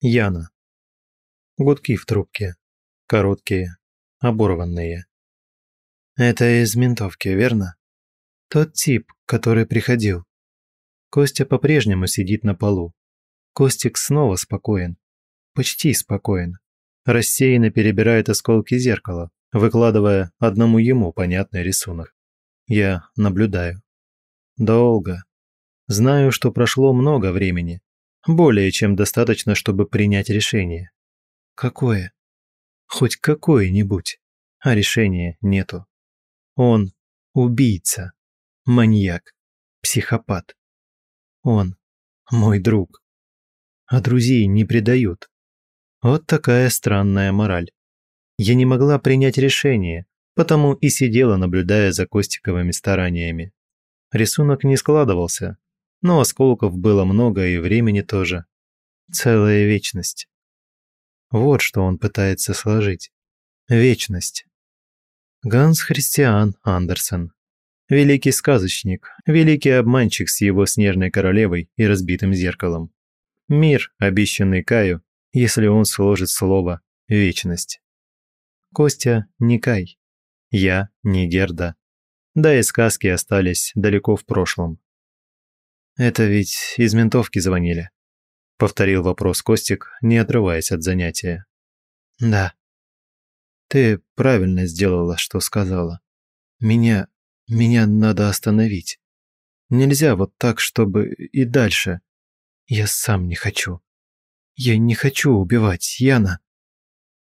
Яна. Гудки в трубке. Короткие, оборванные. Это из ментовки, верно? Тот тип, который приходил. Костя по-прежнему сидит на полу. Костик снова спокоен. Почти спокоен. Рассеянно перебирает осколки зеркала, выкладывая одному ему понятный рисунок. Я наблюдаю. Долго. Знаю, что прошло много времени, более чем достаточно, чтобы принять решение. Какое? Хоть какое-нибудь. А решения нету. Он убийца, маньяк, психопат. Он мой друг. А друзей не предают. Вот такая странная мораль. Я не могла принять решение, потому и сидела, наблюдая за Костиковыми стараниями. Рисунок не складывался, но осколков было много и времени тоже. Целая вечность. Вот что он пытается сложить. Вечность. Ганс Христиан Андерсен. Великий сказочник, великий обманщик с его снежной королевой и разбитым зеркалом. Мир, обещанный Каю, если он сложит слово «вечность». Костя не Кай, я не Герда. Да и сказки остались далеко в прошлом. Это ведь из ментовки звонили. Повторил вопрос Костик, не отрываясь от занятия. Да. Ты правильно сделала, что сказала. Меня... меня надо остановить. Нельзя вот так, чтобы и дальше. Я сам не хочу. Я не хочу убивать Яна.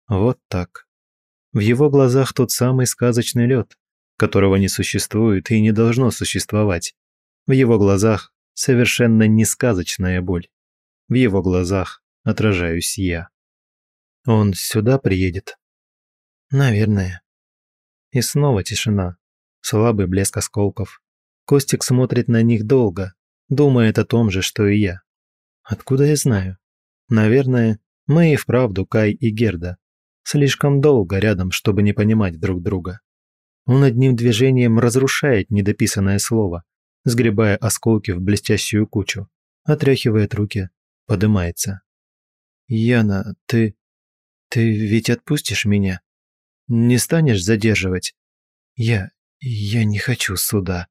Вот так. В его глазах тот самый сказочный лед, которого не существует и не должно существовать. В его глазах совершенно несказочная боль. В его глазах отражаюсь я. Он сюда приедет? Наверное. И снова тишина. Слабый блеск осколков. Костик смотрит на них долго, думает о том же, что и я. Откуда я знаю? Наверное, мы и вправду Кай и Герда. Слишком долго рядом, чтобы не понимать друг друга. Он одним движением разрушает недописанное слово, сгребая осколки в блестящую кучу, отряхивает руки, подымается. «Яна, ты... ты ведь отпустишь меня? Не станешь задерживать? Я... я не хочу суда.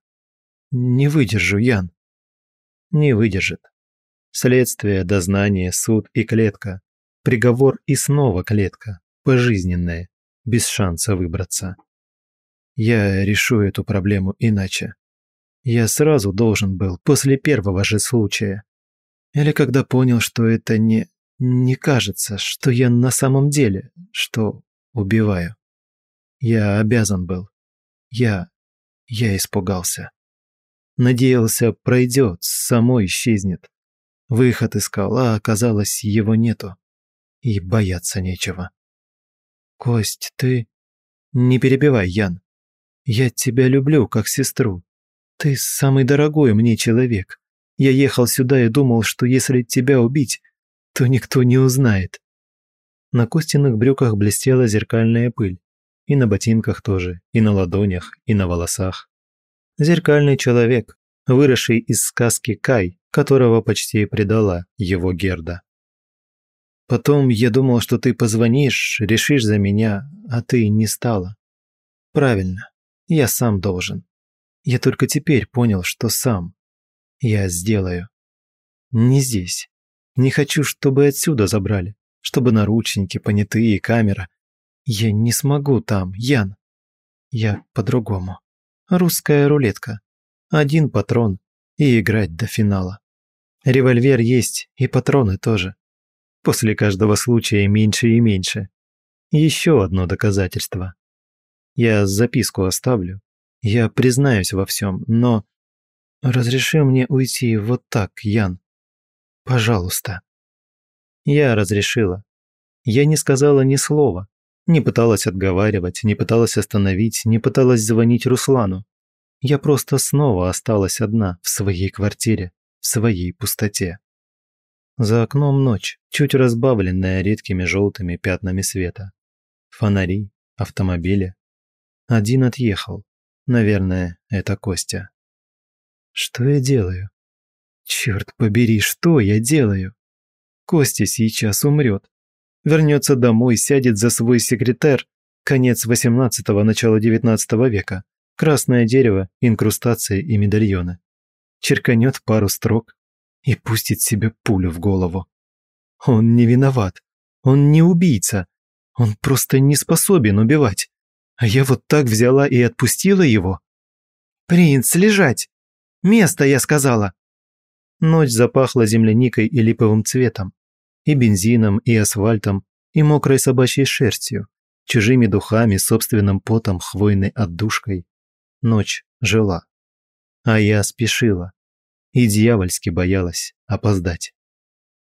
Не выдержу, Ян». «Не выдержит. Следствие, дознание, суд и клетка. Приговор и снова клетка, пожизненная, без шанса выбраться. Я решу эту проблему иначе. Я сразу должен был, после первого же случая. Или когда понял, что это не... не кажется, что я на самом деле, что убиваю. Я обязан был. Я... я испугался. Надеялся, пройдет, само исчезнет. Выход искал, а оказалось, его нету. И бояться нечего. «Кость, ты...» «Не перебивай, Ян. Я тебя люблю, как сестру. «Ты самый дорогой мне человек. Я ехал сюда и думал, что если тебя убить, то никто не узнает». На Костиных брюках блестела зеркальная пыль. И на ботинках тоже, и на ладонях, и на волосах. Зеркальный человек, выросший из сказки Кай, которого почти предала его Герда. Потом я думал, что ты позвонишь, решишь за меня, а ты не стала. Правильно, я сам должен. Я только теперь понял, что сам. Я сделаю. Не здесь. Не хочу, чтобы отсюда забрали. Чтобы наручники, понятые, камера. Я не смогу там, Ян. Я по-другому. Русская рулетка. Один патрон и играть до финала. Револьвер есть и патроны тоже. После каждого случая меньше и меньше. Еще одно доказательство. Я записку оставлю, я признаюсь во всем, но... Разреши мне уйти вот так, Ян. Пожалуйста. Я разрешила. Я не сказала ни слова. Не пыталась отговаривать, не пыталась остановить, не пыталась звонить Руслану. Я просто снова осталась одна в своей квартире, в своей пустоте. За окном ночь, чуть разбавленная редкими желтыми пятнами света. Фонари, автомобили. Один отъехал. Наверное, это Костя. Что я делаю? Черт побери, что я делаю? Костя сейчас умрет. Вернется домой, сядет за свой секретарь. Конец 18-го, начало 19 века. Красное дерево, инкрустации и медальоны. Черканет пару строк и пустит себе пулю в голову. Он не виноват. Он не убийца. Он просто не способен убивать. А я вот так взяла и отпустила его. «Принц, лежать! Место, я сказала!» Ночь запахла земляникой и липовым цветом. И бензином, и асфальтом, и мокрой собачьей шерстью, чужими духами, собственным потом, хвойной отдушкой. Ночь жила. А я спешила. И дьявольски боялась опоздать.